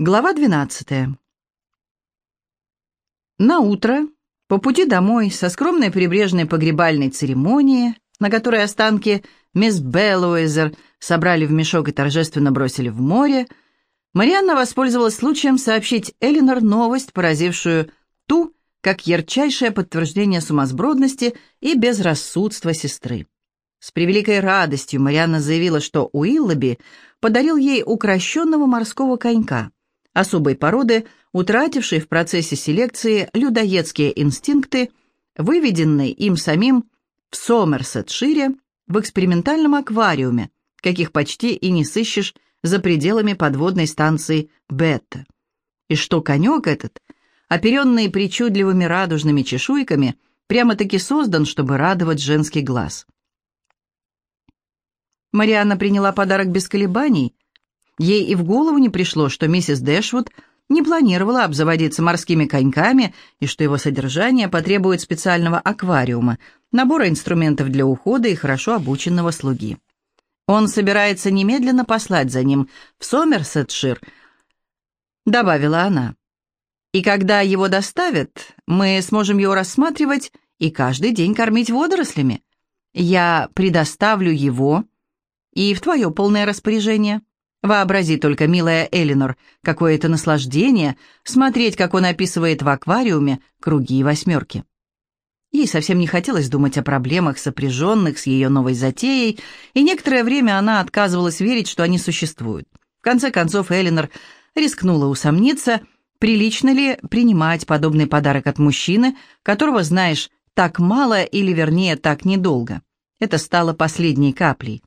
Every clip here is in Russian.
Глава 12. На утро, по пути домой, со скромной прибрежной погребальной церемонии, на которой останки мисс Беллуэзер собрали в мешок и торжественно бросили в море, Марианна воспользовалась случаем сообщить Элинор новость, поразившую ту, как ярчайшее подтверждение сумасбродности и безрассудства сестры. С превеликой радостью Марианна заявила, что Уиллоби подарил ей укращенного морского конька – особой породы, утратившей в процессе селекции людоедские инстинкты, выведенной им самим в Сомерсетшире в экспериментальном аквариуме, каких почти и не сыщешь за пределами подводной станции Бетта. И что конек этот, оперенный причудливыми радужными чешуйками, прямо-таки создан, чтобы радовать женский глаз. Марианна приняла подарок без колебаний – Ей и в голову не пришло, что миссис Дэшвуд не планировала обзаводиться морскими коньками и что его содержание потребует специального аквариума, набора инструментов для ухода и хорошо обученного слуги. Он собирается немедленно послать за ним в Сомерсетшир, добавила она. И когда его доставят, мы сможем его рассматривать и каждый день кормить водорослями. Я предоставлю его и в твое полное распоряжение. Вообрази только, милая Элинор, какое это наслаждение смотреть, как он описывает в аквариуме круги и восьмерки. Ей совсем не хотелось думать о проблемах, сопряженных с ее новой затеей, и некоторое время она отказывалась верить, что они существуют. В конце концов, Элинор рискнула усомниться, прилично ли принимать подобный подарок от мужчины, которого знаешь так мало или, вернее, так недолго. Это стало последней каплей.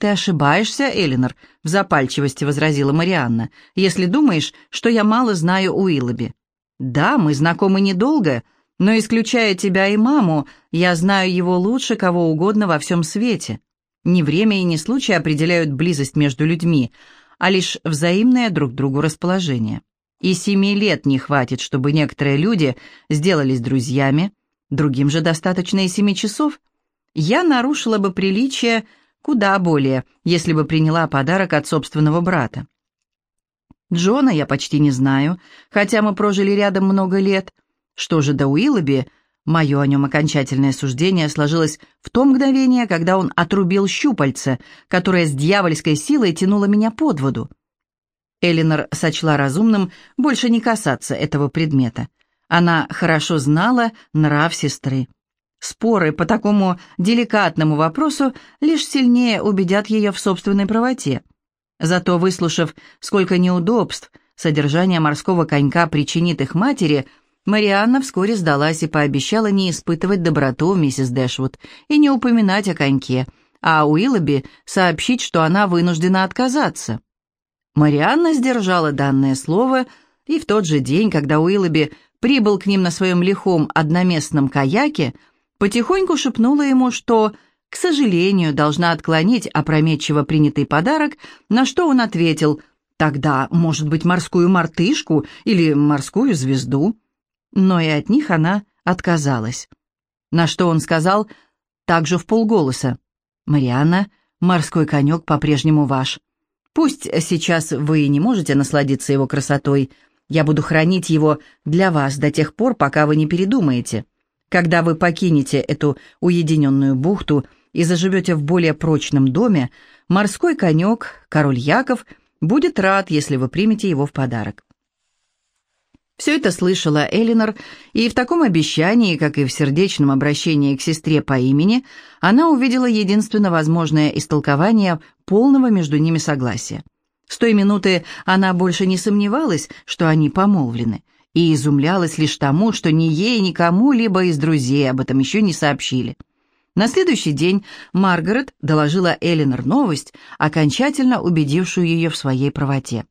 «Ты ошибаешься, Элинор», — в запальчивости возразила Марианна, «если думаешь, что я мало знаю Уиллоби. Да, мы знакомы недолго, но, исключая тебя и маму, я знаю его лучше кого угодно во всем свете. Не время и не случай определяют близость между людьми, а лишь взаимное друг другу расположение. И семи лет не хватит, чтобы некоторые люди сделались друзьями, другим же достаточно и семи часов. Я нарушила бы приличие, — Куда более, если бы приняла подарок от собственного брата. Джона я почти не знаю, хотя мы прожили рядом много лет. Что же до Уиллоби, мое о нем окончательное суждение сложилось в то мгновение, когда он отрубил щупальце, которое с дьявольской силой тянуло меня под воду. Элинор сочла разумным больше не касаться этого предмета. Она хорошо знала нрав сестры. Споры по такому деликатному вопросу лишь сильнее убедят ее в собственной правоте. Зато, выслушав, сколько неудобств содержание морского конька причинит их матери, Марианна вскоре сдалась и пообещала не испытывать доброту миссис Дэшвуд и не упоминать о коньке, а Уиллоби сообщить, что она вынуждена отказаться. Марианна сдержала данное слово, и в тот же день, когда Уиллоби прибыл к ним на своем лихом одноместном каяке – потихоньку шепнула ему, что, к сожалению, должна отклонить опрометчиво принятый подарок, на что он ответил «Тогда, может быть, морскую мартышку или морскую звезду?» Но и от них она отказалась. На что он сказал также в полголоса «Марианна, морской конек по-прежнему ваш. Пусть сейчас вы не можете насладиться его красотой, я буду хранить его для вас до тех пор, пока вы не передумаете. Когда вы покинете эту уединенную бухту и заживете в более прочном доме, морской конек, король Яков, будет рад, если вы примете его в подарок. Все это слышала Элинор, и в таком обещании, как и в сердечном обращении к сестре по имени, она увидела единственно возможное истолкование полного между ними согласия. С той минуты она больше не сомневалась, что они помолвлены – и изумлялась лишь тому, что ни ей, ни кому-либо из друзей об этом еще не сообщили. На следующий день Маргарет доложила Эленор новость, окончательно убедившую ее в своей правоте.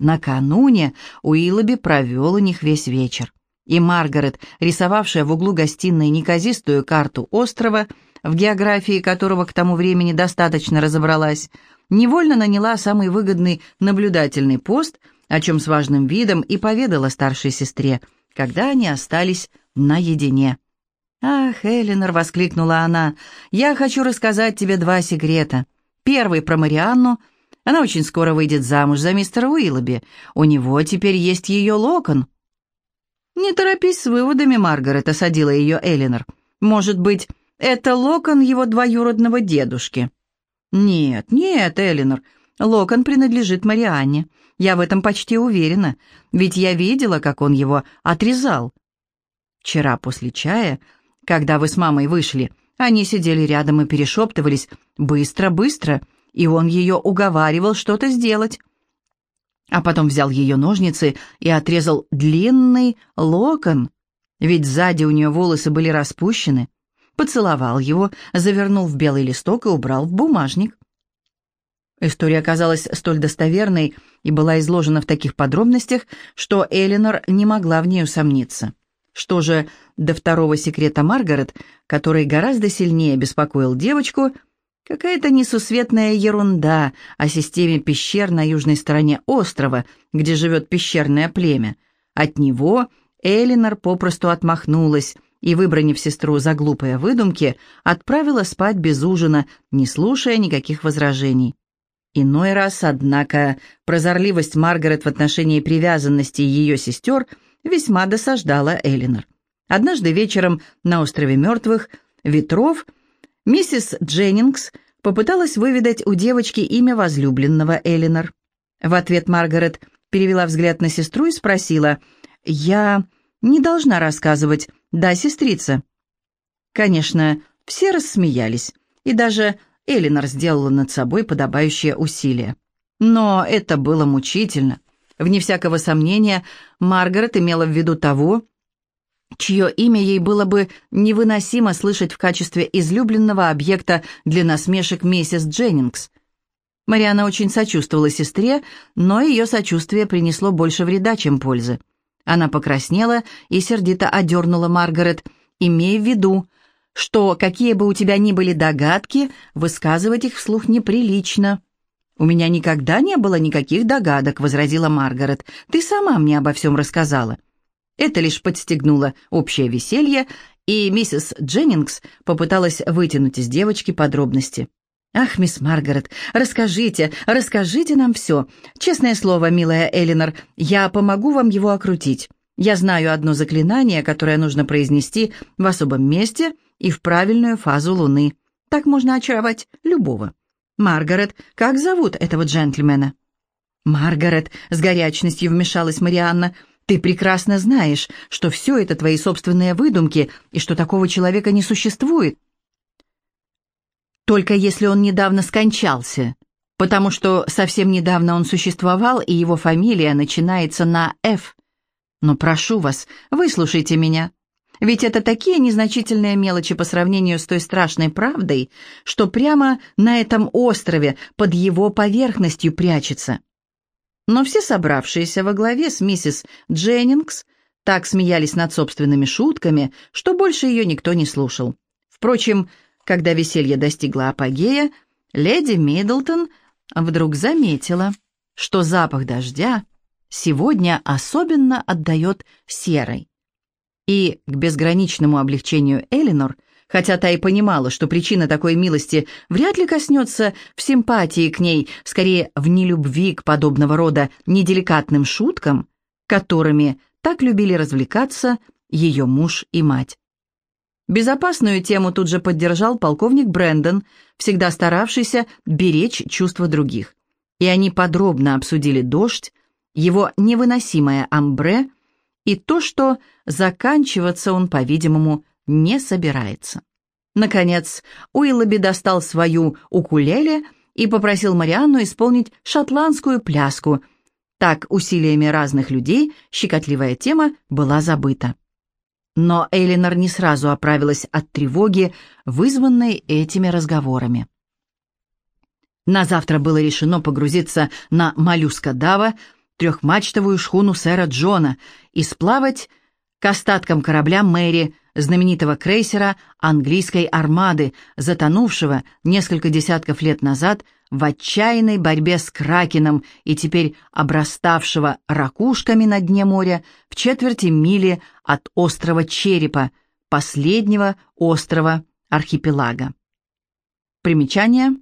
Накануне Уиллоби провел у них весь вечер. И Маргарет, рисовавшая в углу гостиной неказистую карту острова, в географии которого к тому времени достаточно разобралась, невольно наняла самый выгодный наблюдательный пост – о чем с важным видом и поведала старшей сестре, когда они остались наедине. «Ах, Элинор!» — воскликнула она. «Я хочу рассказать тебе два секрета. Первый про Марианну. Она очень скоро выйдет замуж за мистера Уиллоби. У него теперь есть ее локон». «Не торопись с выводами, Маргарет», — осадила ее Элинор. «Может быть, это локон его двоюродного дедушки?» «Нет, нет, Элинор, локон принадлежит Марианне. Я в этом почти уверена, ведь я видела, как он его отрезал. Вчера после чая, когда вы с мамой вышли, они сидели рядом и перешептывались «быстро, быстро», и он ее уговаривал что-то сделать. А потом взял ее ножницы и отрезал длинный локон, ведь сзади у нее волосы были распущены, поцеловал его, завернул в белый листок и убрал в бумажник. История оказалась столь достоверной и была изложена в таких подробностях, что Элинор не могла в ней усомниться. Что же до второго секрета Маргарет, который гораздо сильнее беспокоил девочку, какая-то несусветная ерунда о системе пещер на южной стороне острова, где живет пещерное племя. От него Элинор попросту отмахнулась и, выбранив сестру за глупые выдумки, отправила спать без ужина, не слушая никаких возражений. Иной раз, однако, прозорливость Маргарет в отношении привязанности ее сестер весьма досаждала Элинор. Однажды вечером на острове мертвых ветров миссис Дженнингс попыталась выведать у девочки имя возлюбленного Элинор. В ответ Маргарет перевела взгляд на сестру и спросила, «Я не должна рассказывать, да, сестрица?» Конечно, все рассмеялись, и даже Элинор сделала над собой подобающее усилие. Но это было мучительно. Вне всякого сомнения, Маргарет имела в виду того, чье имя ей было бы невыносимо слышать в качестве излюбленного объекта для насмешек миссис Дженнингс. Мариана очень сочувствовала сестре, но ее сочувствие принесло больше вреда, чем пользы. Она покраснела и сердито одернула Маргарет, имея в виду, что какие бы у тебя ни были догадки, высказывать их вслух неприлично. «У меня никогда не было никаких догадок», — возразила Маргарет. «Ты сама мне обо всем рассказала». Это лишь подстегнуло общее веселье, и миссис Дженнингс попыталась вытянуть из девочки подробности. «Ах, мисс Маргарет, расскажите, расскажите нам все. Честное слово, милая Элинор, я помогу вам его окрутить. Я знаю одно заклинание, которое нужно произнести в особом месте и в правильную фазу Луны. Так можно очаровать любого. Маргарет, как зовут этого джентльмена?» «Маргарет», — с горячностью вмешалась Марианна, — «ты прекрасно знаешь, что все это твои собственные выдумки и что такого человека не существует. Только если он недавно скончался, потому что совсем недавно он существовал, и его фамилия начинается на «Ф». Но прошу вас, выслушайте меня. Ведь это такие незначительные мелочи по сравнению с той страшной правдой, что прямо на этом острове под его поверхностью прячется. Но все собравшиеся во главе с миссис Дженнингс так смеялись над собственными шутками, что больше ее никто не слушал. Впрочем, когда веселье достигло апогея, леди Миддлтон вдруг заметила, что запах дождя сегодня особенно отдает серой. И к безграничному облегчению Элинор, хотя та и понимала, что причина такой милости вряд ли коснется в симпатии к ней, скорее в нелюбви к подобного рода неделикатным шуткам, которыми так любили развлекаться ее муж и мать. Безопасную тему тут же поддержал полковник Брэндон, всегда старавшийся беречь чувства других. И они подробно обсудили дождь, его невыносимое амбре и то, что заканчиваться он, по-видимому, не собирается. Наконец, Уиллоби достал свою укулеле и попросил Марианну исполнить шотландскую пляску. Так, усилиями разных людей, щекотливая тема была забыта. Но Элинор не сразу оправилась от тревоги, вызванной этими разговорами. На завтра было решено погрузиться на моллюска-дава, трехмачтовую шхуну сэра Джона и сплавать к остаткам корабля Мэри, знаменитого крейсера английской армады, затонувшего несколько десятков лет назад в отчаянной борьбе с Кракеном и теперь обраставшего ракушками на дне моря в четверти мили от острова Черепа, последнего острова архипелага. Примечание.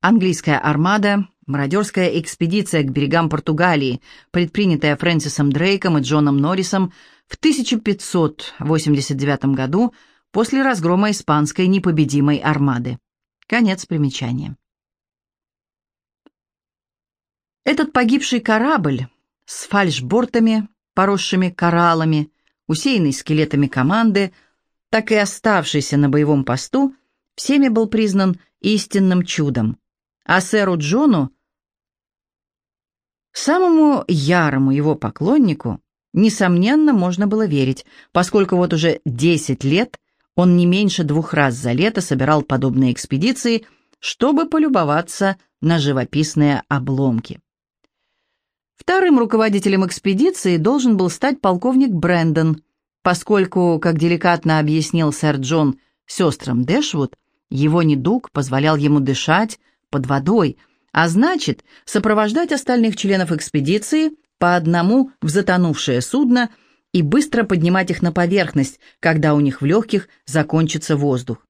Английская армада Мародерская экспедиция к берегам Португалии, предпринятая Фрэнсисом Дрейком и Джоном Норрисом в 1589 году после разгрома испанской непобедимой армады. Конец примечания. Этот погибший корабль с фальшбортами, поросшими кораллами, усеянный скелетами команды, так и оставшийся на боевом посту, всеми был признан истинным чудом. А сэру Джону, самому ярому его поклоннику, несомненно, можно было верить, поскольку вот уже 10 лет он не меньше двух раз за лето собирал подобные экспедиции, чтобы полюбоваться на живописные обломки. Вторым руководителем экспедиции должен был стать полковник Брэндон, поскольку, как деликатно объяснил сэр Джон сестрам Дэшвуд, его недуг позволял ему дышать под водой, а значит, сопровождать остальных членов экспедиции по одному в затонувшее судно и быстро поднимать их на поверхность, когда у них в легких закончится воздух.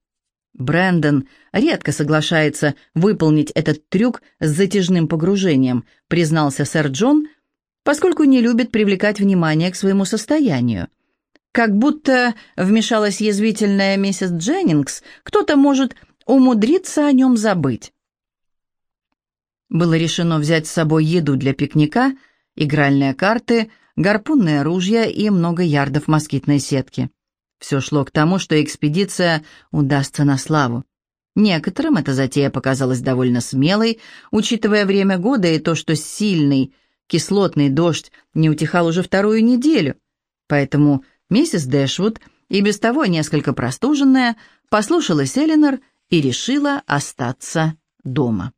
Брэндон редко соглашается выполнить этот трюк с затяжным погружением, признался сэр Джон, поскольку не любит привлекать внимание к своему состоянию. Как будто, вмешалась язвительная миссис Дженнингс, кто-то может умудриться о нем забыть. Было решено взять с собой еду для пикника, игральные карты, гарпунные ружья и много ярдов москитной сетки. Все шло к тому, что экспедиция удастся на славу. Некоторым эта затея показалась довольно смелой, учитывая время года и то, что сильный кислотный дождь не утихал уже вторую неделю. Поэтому миссис Дэшвуд, и без того несколько простуженная, послушалась Эленор и решила остаться дома.